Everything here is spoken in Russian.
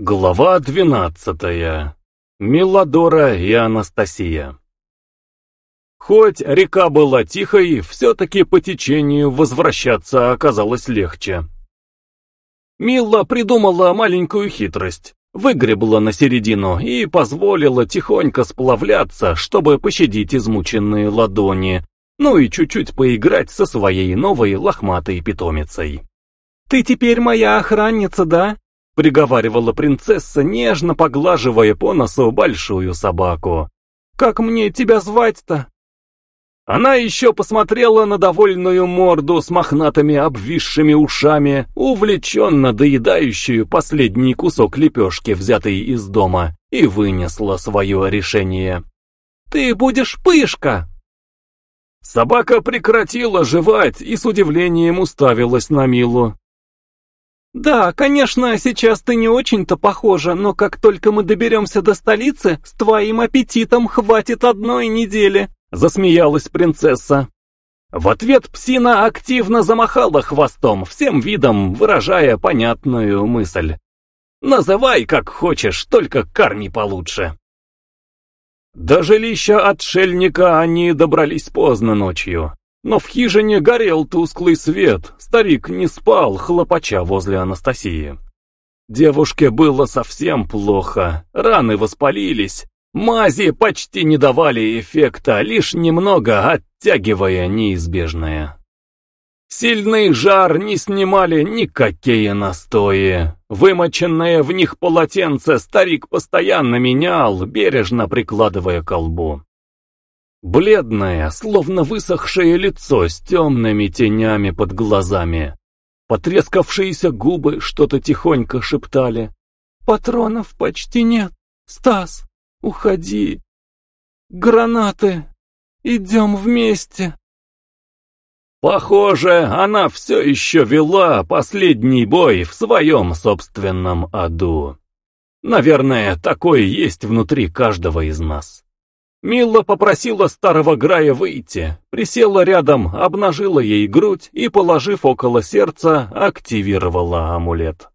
Глава двенадцатая. Миладора и Анастасия. Хоть река была тихой, все-таки по течению возвращаться оказалось легче. Мила придумала маленькую хитрость, выгребла на середину и позволила тихонько сплавляться, чтобы пощадить измученные ладони, ну и чуть-чуть поиграть со своей новой лохматой питомицей. «Ты теперь моя охранница, да?» Приговаривала принцесса, нежно поглаживая по носу большую собаку. «Как мне тебя звать-то?» Она еще посмотрела на довольную морду с мохнатыми обвисшими ушами, увлеченно доедающую последний кусок лепешки, взятый из дома, и вынесла свое решение. «Ты будешь пышка!» Собака прекратила жевать и с удивлением уставилась на Милу. «Да, конечно, сейчас ты не очень-то похожа, но как только мы доберемся до столицы, с твоим аппетитом хватит одной недели», — засмеялась принцесса. В ответ псина активно замахала хвостом, всем видом выражая понятную мысль. «Называй как хочешь, только карми получше». До жилища отшельника они добрались поздно ночью. Но в хижине горел тусклый свет, старик не спал, хлопача возле Анастасии. Девушке было совсем плохо, раны воспалились, мази почти не давали эффекта, лишь немного оттягивая неизбежное. Сильный жар не снимали никакие настои. Вымоченное в них полотенце старик постоянно менял, бережно прикладывая к колбу. Бледное, словно высохшее лицо с темными тенями под глазами. Потрескавшиеся губы что-то тихонько шептали. «Патронов почти нет. Стас, уходи. Гранаты. Идем вместе». Похоже, она все еще вела последний бой в своем собственном аду. Наверное, такое есть внутри каждого из нас. Мила попросила старого Грая выйти, присела рядом, обнажила ей грудь и, положив около сердца, активировала амулет.